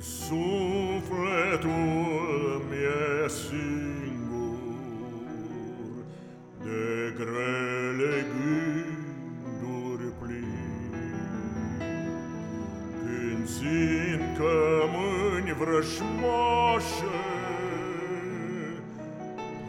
suffletul mie singur de grele gânduri plini. Când simt că vrășmoșe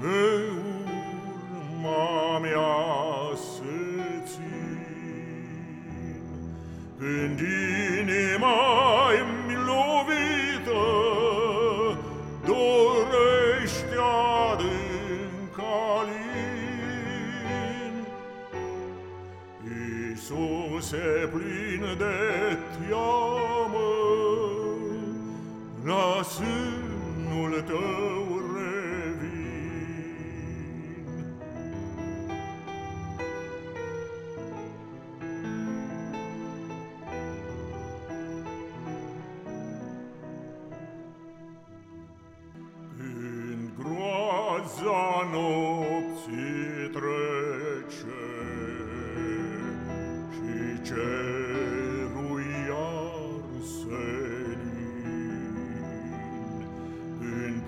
pe urma mea se când inima e plin de teamă, La sânul tău revin. În groaza nopții,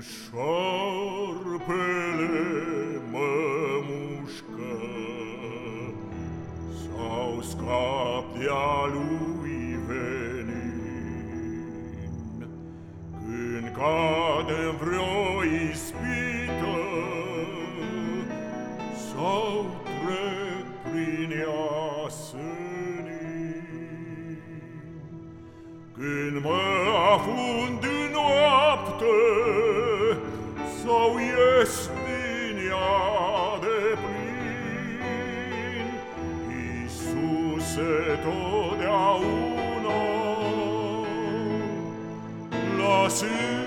șarpele mă mușcă Sau scap de-a lui venin Când cade vreo ispită Sau trec prin ea sânin Când mă afundi se to de a uno la sin